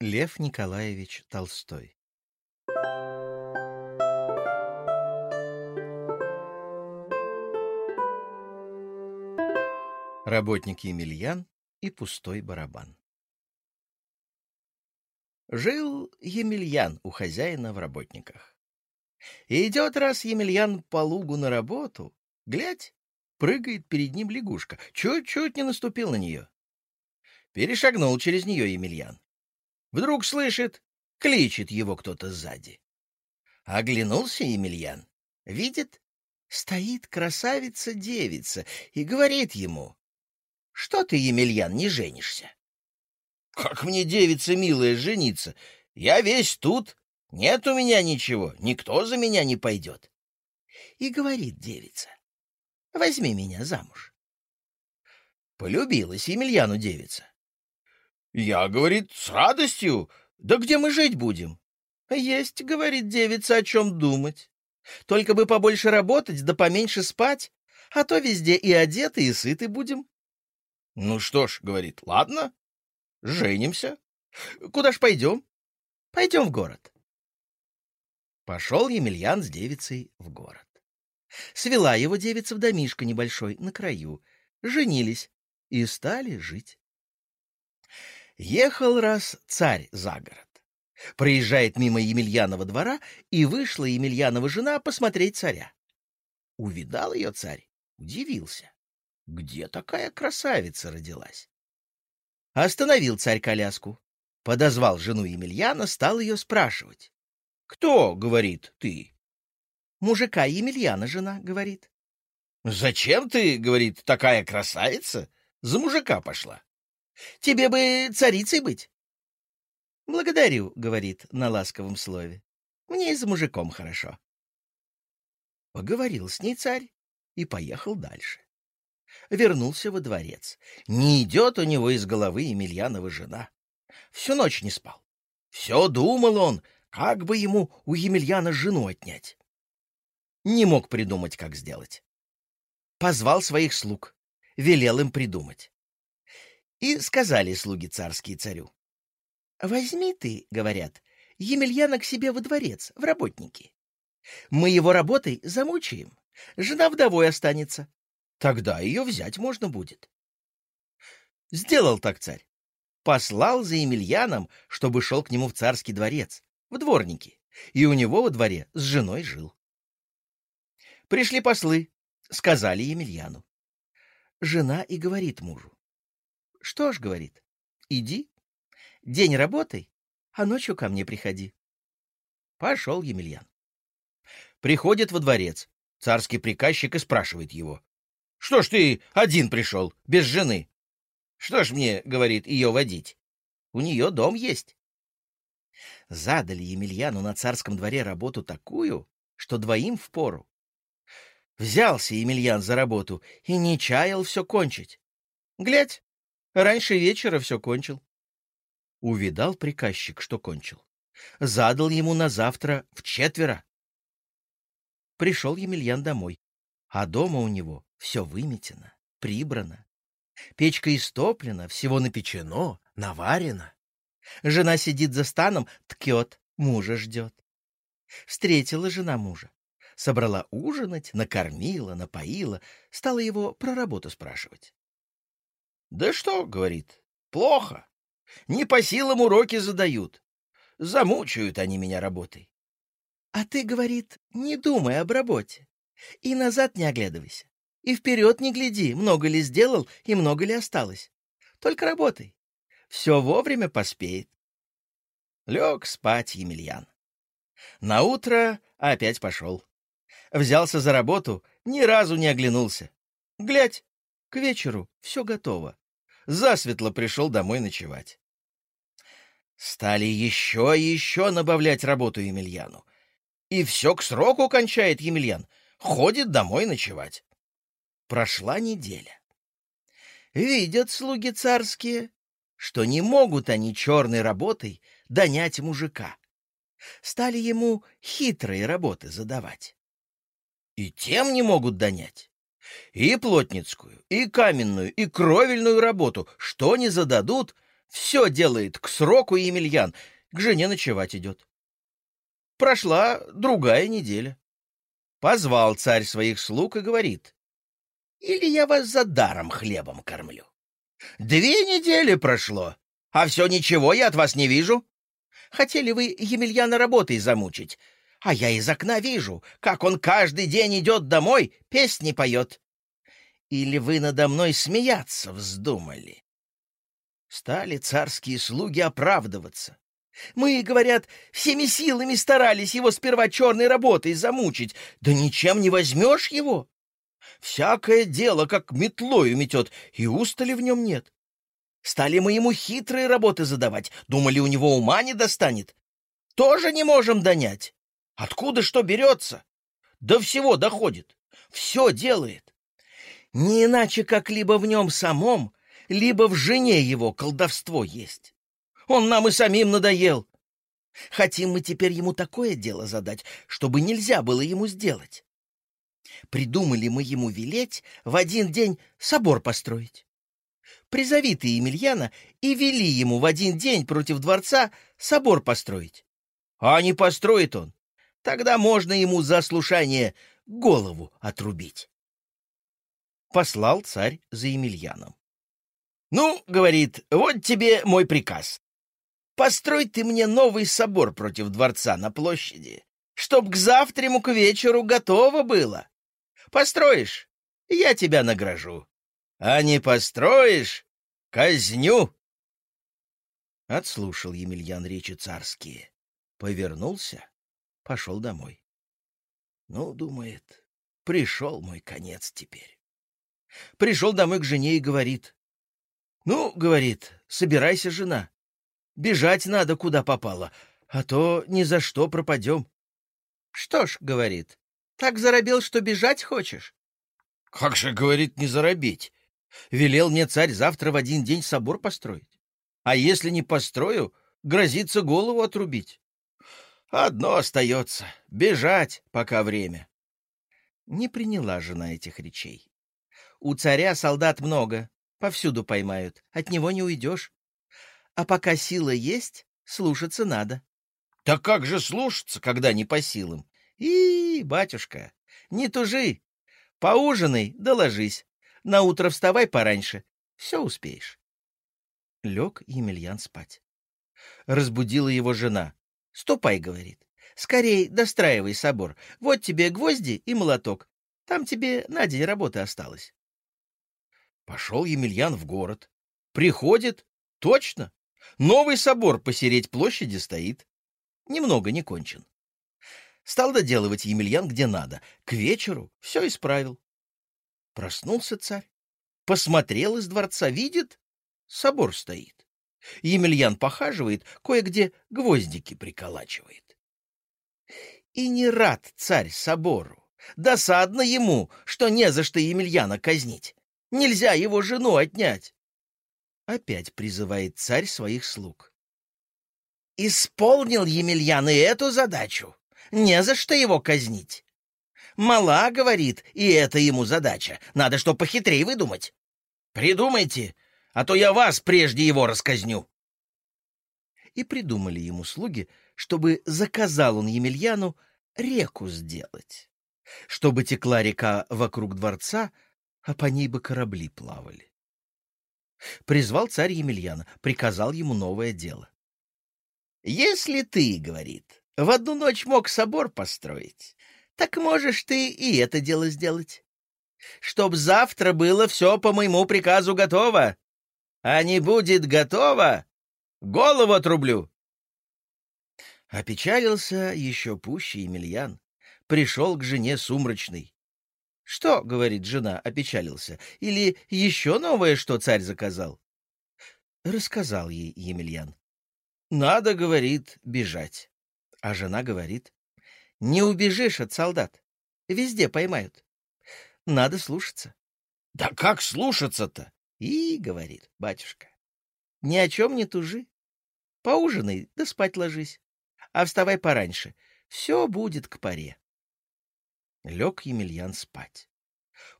Лев Николаевич Толстой Работник Емельян и пустой барабан Жил Емельян у хозяина в работниках. Идет раз Емельян по лугу на работу, глядь, прыгает перед ним лягушка, чуть-чуть не наступил на нее. Перешагнул через нее Емельян. Вдруг слышит, кличет его кто-то сзади. Оглянулся Емельян, видит, стоит красавица-девица и говорит ему, «Что ты, Емельян, не женишься?» «Как мне, девица милая, жениться? Я весь тут, нет у меня ничего, никто за меня не пойдет». И говорит девица, «Возьми меня замуж». Полюбилась Емельяну девица. Я, говорит, с радостью. Да где мы жить будем? Есть, говорит девица, о чем думать. Только бы побольше работать, да поменьше спать, а то везде и одеты, и сыты будем. Ну что ж, говорит, ладно, женимся. Куда ж пойдем? Пойдем в город. Пошел Емельян с девицей в город. Свела его девица в домишко небольшой, на краю. Женились и стали жить. Ехал раз царь за город. Проезжает мимо Емельянова двора, и вышла Емельянова жена посмотреть царя. Увидал ее царь, удивился. Где такая красавица родилась? Остановил царь коляску, подозвал жену Емельяна, стал ее спрашивать. «Кто, — говорит, — ты?» «Мужика Емельяна жена, — говорит». «Зачем ты, — говорит, — такая красавица? За мужика пошла». Тебе бы царицей быть. Благодарю, говорит на ласковом слове. Мне и за мужиком хорошо. Поговорил с ней царь и поехал дальше. Вернулся во дворец. Не идет у него из головы Емельянова жена. Всю ночь не спал. Все думал он, как бы ему у Емельяна жену отнять. Не мог придумать, как сделать. Позвал своих слуг, велел им придумать. И сказали слуги царские царю. «Возьми ты, — говорят, — Емельяна к себе во дворец, в работники. Мы его работой замучаем, жена вдовой останется. Тогда ее взять можно будет». Сделал так царь. Послал за Емельяном, чтобы шел к нему в царский дворец, в дворники, и у него во дворе с женой жил. Пришли послы, сказали Емельяну. Жена и говорит мужу. Что ж, говорит, иди, день работай, а ночью ко мне приходи. Пошел Емельян. Приходит во дворец, царский приказчик и спрашивает его. Что ж ты один пришел, без жены? Что ж мне, говорит, ее водить? У нее дом есть. Задали Емельяну на царском дворе работу такую, что двоим впору. Взялся Емельян за работу и не чаял все кончить. Глядь, Раньше вечера все кончил. Увидал приказчик, что кончил. Задал ему на завтра в четверо. Пришел Емельян домой, а дома у него все выметено, прибрано. Печка истоплена, всего напечено, наварено. Жена сидит за станом, ткет, мужа ждет. Встретила жена мужа. Собрала ужинать, накормила, напоила, стала его про работу спрашивать. Да что, говорит, плохо. Не по силам уроки задают. Замучают они меня работой. А ты, говорит, не думай об работе. И назад не оглядывайся. И вперед не гляди, много ли сделал и много ли осталось. Только работай. Все вовремя поспеет. Лег спать Емельян. На утро опять пошел. Взялся за работу, ни разу не оглянулся. Глядь, к вечеру все готово. Засветло пришел домой ночевать. Стали еще и еще набавлять работу Емельяну. И все к сроку кончает Емельян. Ходит домой ночевать. Прошла неделя. Видят слуги царские, что не могут они черной работой донять мужика. Стали ему хитрые работы задавать. И тем не могут донять. И плотницкую, и каменную, и кровельную работу, что не зададут, Все делает к сроку Емельян, к жене ночевать идет. Прошла другая неделя. Позвал царь своих слуг и говорит, «Или я вас за даром хлебом кормлю? Две недели прошло, а все ничего я от вас не вижу. Хотели вы Емельяна работой замучить, а я из окна вижу, как он каждый день идет домой, песни поет. Или вы надо мной смеяться вздумали?» Стали царские слуги оправдываться. Мы, говорят, всеми силами старались его сперва черной работой замучить, да ничем не возьмешь его. Всякое дело, как метлою метет, и устали в нем нет. Стали мы ему хитрые работы задавать, думали, у него ума не достанет. Тоже не можем донять. Откуда что берется? До всего доходит, все делает. Не иначе, как либо в нем самом, либо в жене его колдовство есть. Он нам и самим надоел. Хотим мы теперь ему такое дело задать, чтобы нельзя было ему сделать. Придумали мы ему велеть в один день собор построить. Призови ты Емельяна и вели ему в один день против дворца собор построить. А не построит он, тогда можно ему за слушание голову отрубить. Послал царь за Емельяном. «Ну, — говорит, — вот тебе мой приказ. Построй ты мне новый собор против дворца на площади, чтоб к завтраму к вечеру готово было. Построишь — я тебя награжу. А не построишь — казню. Отслушал Емельян речи царские, повернулся, пошел домой. Ну, думает, пришел мой конец теперь. Пришел домой к жене и говорит, «Ну, — говорит, — собирайся, жена. Бежать надо, куда попало, а то ни за что пропадем». «Что ж, — говорит, — так заробел, что бежать хочешь?» «Как же, — говорит, — не заробить? Велел мне царь завтра в один день собор построить. А если не построю, грозится голову отрубить. Одно остается — бежать, пока время». Не приняла жена этих речей. У царя солдат много, Повсюду поймают, от него не уйдешь. А пока сила есть, слушаться надо. — Так как же слушаться, когда не по силам? И, батюшка, не тужи. Поужинай, да ложись. Наутро вставай пораньше, все успеешь. Лег Емельян спать. Разбудила его жена. — Ступай, — говорит. — Скорей достраивай собор. Вот тебе гвозди и молоток. Там тебе на день работы осталось. Пошел Емельян в город. Приходит, точно, новый собор посереть площади стоит. Немного не кончен. Стал доделывать Емельян где надо. К вечеру все исправил. Проснулся царь. Посмотрел из дворца, видит, собор стоит. Емельян похаживает, кое-где гвоздики приколачивает. И не рад царь собору. Досадно ему, что не за что Емельяна казнить. Нельзя его жену отнять. Опять призывает царь своих слуг. Исполнил Емельян и эту задачу. Не за что его казнить. Мала, говорит, и это ему задача. Надо что похитрее выдумать. Придумайте, а то я вас прежде его расказню. И придумали ему слуги, чтобы заказал он Емельяну реку сделать. Чтобы текла река вокруг дворца, а по ней бы корабли плавали. Призвал царь Емельяна, приказал ему новое дело. «Если ты, — говорит, — в одну ночь мог собор построить, так можешь ты и это дело сделать. Чтоб завтра было все по моему приказу готово, а не будет готово, голову отрублю». Опечалился еще пуще Емельян, пришел к жене сумрачной, «Что?» — говорит жена, опечалился. «Или еще новое, что царь заказал?» Рассказал ей Емельян. «Надо, — говорит, — бежать». А жена говорит. «Не убежишь от солдат. Везде поймают. Надо слушаться». «Да как слушаться-то?» «И, — говорит батюшка, — ни о чем не тужи. Поужинай, да спать ложись. А вставай пораньше. Все будет к паре». Лег Емельян спать.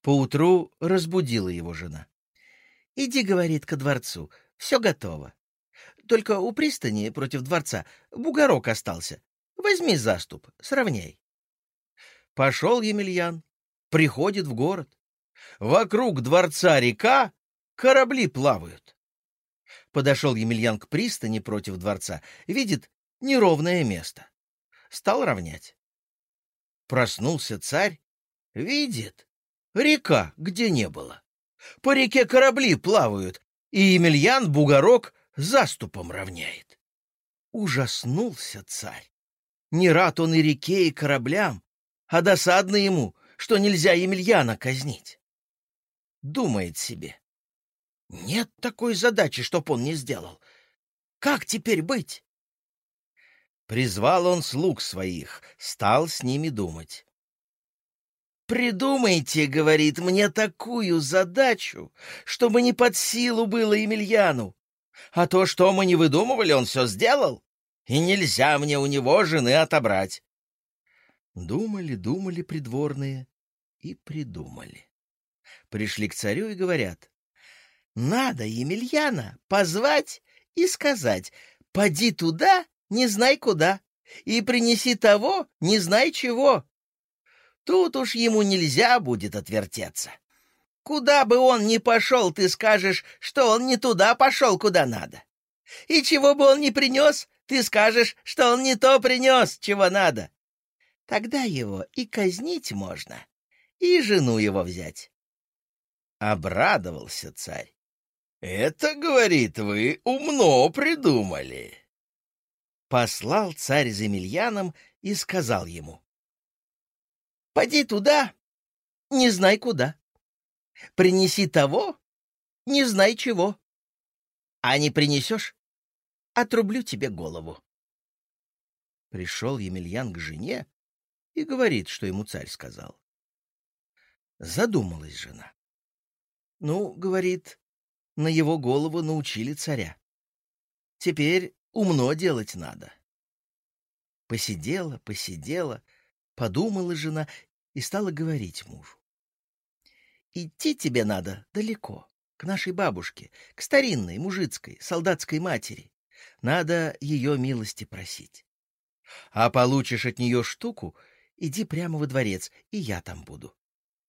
Поутру разбудила его жена. — Иди, — говорит, — ко дворцу, все готово. только у пристани против дворца бугорок остался. Возьми заступ, сравняй. Пошел Емельян, приходит в город. Вокруг дворца река, корабли плавают. Подошел Емельян к пристани против дворца, видит неровное место. Стал равнять. Проснулся царь, видит, река, где не было. По реке корабли плавают, и Емельян бугорок заступом равняет. Ужаснулся царь. Не рад он и реке, и кораблям, а досадно ему, что нельзя Емельяна казнить. Думает себе. Нет такой задачи, чтоб он не сделал. Как теперь быть? Призвал он слуг своих, стал с ними думать. «Придумайте, — говорит, — мне такую задачу, чтобы не под силу было Емельяну. А то, что мы не выдумывали, он все сделал, и нельзя мне у него жены отобрать». Думали, думали придворные и придумали. Пришли к царю и говорят, «Надо Емельяна позвать и сказать, поди туда, не знай куда, и принеси того, не знай чего, Тут уж ему нельзя будет отвертеться. Куда бы он ни пошел, ты скажешь, что он не туда пошел, куда надо. И чего бы он ни принес, ты скажешь, что он не то принес, чего надо. Тогда его и казнить можно, и жену его взять. Обрадовался царь. «Это, — говорит, — вы умно придумали». Послал царь за Емельяном и сказал ему. Поди туда, не знай куда. Принеси того, не знай чего. А не принесешь, отрублю тебе голову. Пришел Емельян к жене и говорит, что ему царь сказал. Задумалась жена. Ну, говорит, на его голову научили царя. Теперь умно делать надо. Посидела, посидела, подумала жена и стала говорить мужу. «Идти тебе надо далеко, к нашей бабушке, к старинной, мужицкой, солдатской матери. Надо ее милости просить. А получишь от нее штуку, иди прямо во дворец, и я там буду.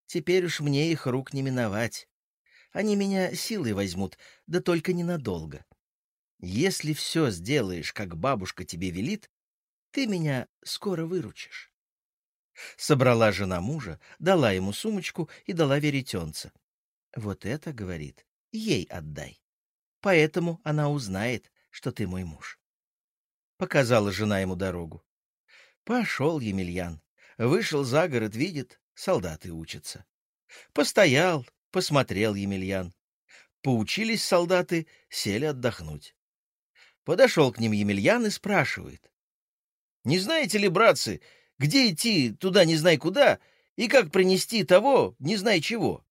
Теперь уж мне их рук не миновать. Они меня силой возьмут, да только ненадолго. Если все сделаешь, как бабушка тебе велит, ты меня скоро выручишь. Собрала жена мужа, дала ему сумочку и дала веретенца. «Вот это, — говорит, — ей отдай. Поэтому она узнает, что ты мой муж». Показала жена ему дорогу. Пошел Емельян. Вышел за город, видит, солдаты учатся. Постоял, посмотрел Емельян. Поучились солдаты, сели отдохнуть. Подошел к ним Емельян и спрашивает. — Не знаете ли, братцы, где идти туда не знай куда, и как принести того не знай чего.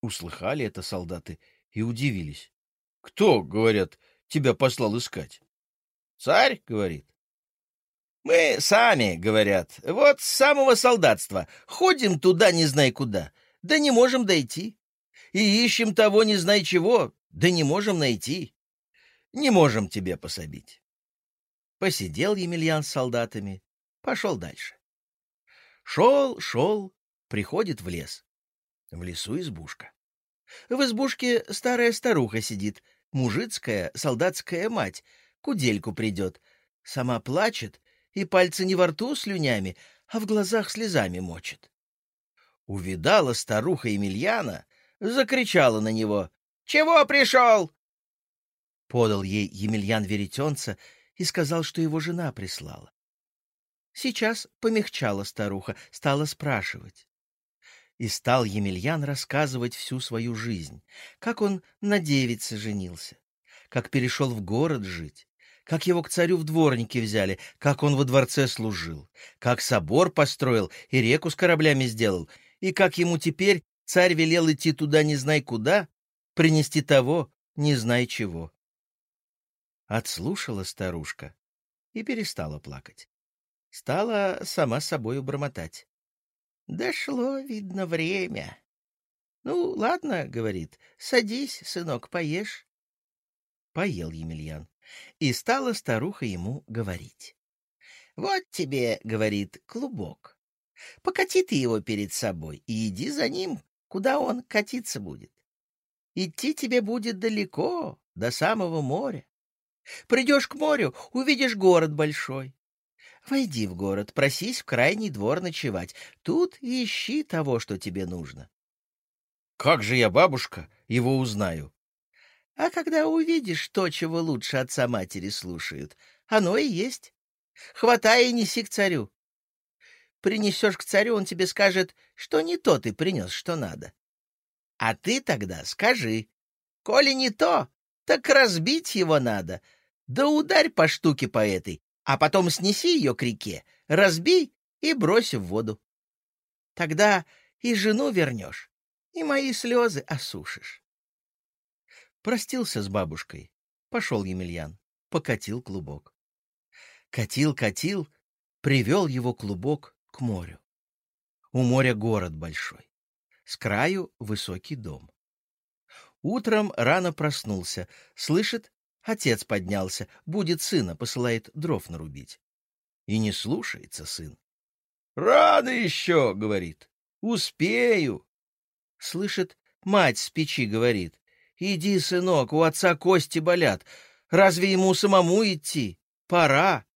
Услыхали это солдаты и удивились. — Кто, — говорят, — тебя послал искать? — Царь, — говорит. — Мы сами, — говорят, — вот с самого солдатства. Ходим туда не знай куда, да не можем дойти. И ищем того не знай чего, да не можем найти. Не можем тебе пособить. Посидел Емельян с солдатами, Пошел дальше. Шел, шел, приходит в лес. В лесу избушка. В избушке старая старуха сидит, мужицкая, солдатская мать, кудельку придет. Сама плачет, и пальцы не во рту слюнями, а в глазах слезами мочит. Увидала старуха Емельяна, закричала на него. «Чего пришел?» Подал ей Емельян веретенца и сказал, что его жена прислала. Сейчас помягчала старуха, стала спрашивать. И стал Емельян рассказывать всю свою жизнь, как он на девице женился, как перешел в город жить, как его к царю в дворники взяли, как он во дворце служил, как собор построил и реку с кораблями сделал, и как ему теперь царь велел идти туда не знай куда, принести того не знай чего. Отслушала старушка и перестала плакать. Стала сама собою бормотать. Дошло, видно, время. Ну, ладно, говорит, садись, сынок, поешь. Поел Емельян. И стала старуха ему говорить. «Вот тебе, — говорит, — клубок. Покати ты его перед собой и иди за ним, куда он катиться будет. Идти тебе будет далеко, до самого моря. Придешь к морю, увидишь город большой. Войди в город, просись в крайний двор ночевать. Тут ищи того, что тебе нужно. Как же я, бабушка, его узнаю? А когда увидишь то, чего лучше отца матери слушают, оно и есть. Хватай и неси к царю. Принесешь к царю, он тебе скажет, что не то ты принес, что надо. А ты тогда скажи, коли не то, так разбить его надо, да ударь по штуке по этой, а потом снеси ее к реке, разбей и брось в воду. Тогда и жену вернешь, и мои слезы осушишь. Простился с бабушкой. Пошел Емельян, покатил клубок. Катил, катил, привел его клубок к морю. У моря город большой. С краю высокий дом. Утром рано проснулся, слышит, отец поднялся, будет сына, посылает дров нарубить. И не слушается сын. «Рано еще!» — говорит. «Успею!» Слышит, мать с печи говорит. «Иди, сынок, у отца кости болят. Разве ему самому идти? Пора!»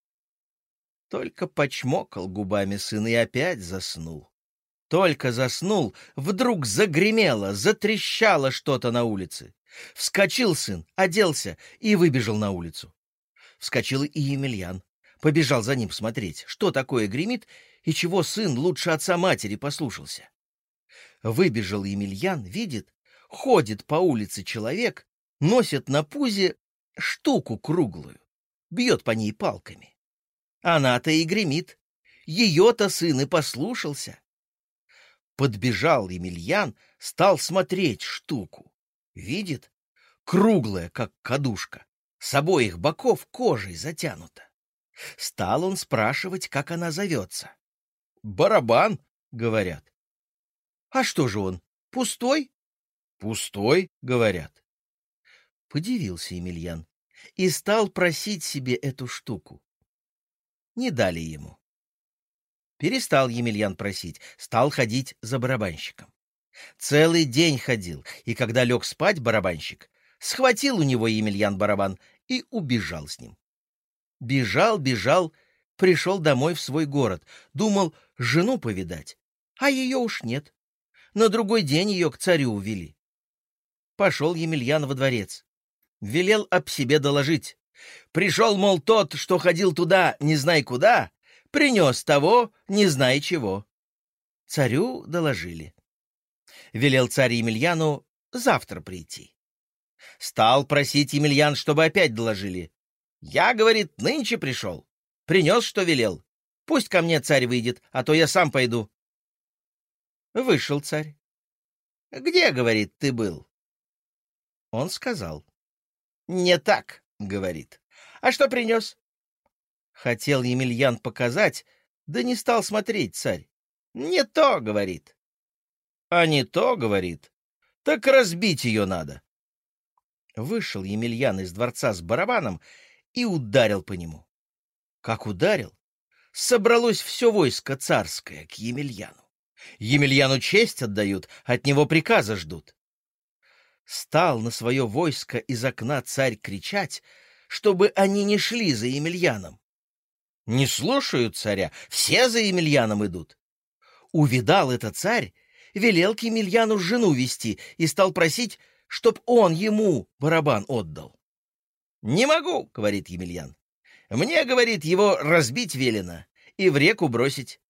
Только почмокал губами сын и опять заснул. Только заснул, вдруг загремело, затрещало что-то на улице. Вскочил сын, оделся и выбежал на улицу. Вскочил и Емельян. Побежал за ним смотреть, что такое гремит и чего сын лучше отца матери послушался. Выбежал Емельян, видит, ходит по улице человек, носит на пузе штуку круглую, бьет по ней палками. Она-то и гремит. Ее-то сын и послушался. Подбежал Емельян, стал смотреть штуку. Видит, круглая, как кадушка, с обоих боков кожей затянута. Стал он спрашивать, как она зовется. «Барабан», — говорят. «А что же он, пустой?» «Пустой», — говорят. Подивился Емельян и стал просить себе эту штуку не дали ему. Перестал Емельян просить, стал ходить за барабанщиком. Целый день ходил, и когда лег спать барабанщик, схватил у него Емельян барабан и убежал с ним. Бежал, бежал, пришел домой в свой город, думал жену повидать, а ее уж нет. На другой день ее к царю увели. Пошел Емельян во дворец. Велел об себе доложить. Пришел, мол, тот, что ходил туда, не знай куда, принес того, не знай чего. Царю доложили. Велел царь Емельяну завтра прийти. Стал просить Емельян, чтобы опять доложили. Я, говорит, нынче пришел. Принес, что велел. Пусть ко мне царь выйдет, а то я сам пойду. Вышел царь. Где, говорит, ты был? Он сказал. Не так. — говорит. «А что принес?» Хотел Емельян показать, да не стал смотреть царь. «Не то», — говорит. «А не то», — говорит. «Так разбить ее надо». Вышел Емельян из дворца с барабаном и ударил по нему. Как ударил, собралось все войско царское к Емельяну. Емельяну честь отдают, от него приказа ждут стал на свое войско из окна царь кричать, чтобы они не шли за Емельяном. Не слушают царя, все за Емельяном идут. Увидал это царь, велел к Емельяну жену вести и стал просить, чтоб он ему барабан отдал. «Не могу», — говорит Емельян. «Мне, — говорит, — его разбить велено и в реку бросить».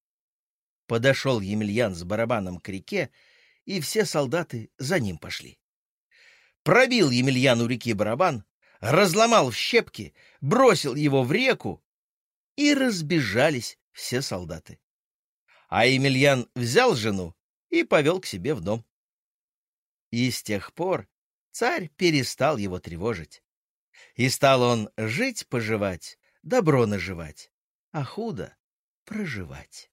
Подошел Емельян с барабаном к реке, и все солдаты за ним пошли пробил Емельяну реки барабан, разломал в щепки, бросил его в реку, и разбежались все солдаты. А Емельян взял жену и повел к себе в дом. И с тех пор царь перестал его тревожить. И стал он жить-поживать, добро наживать, а худо проживать.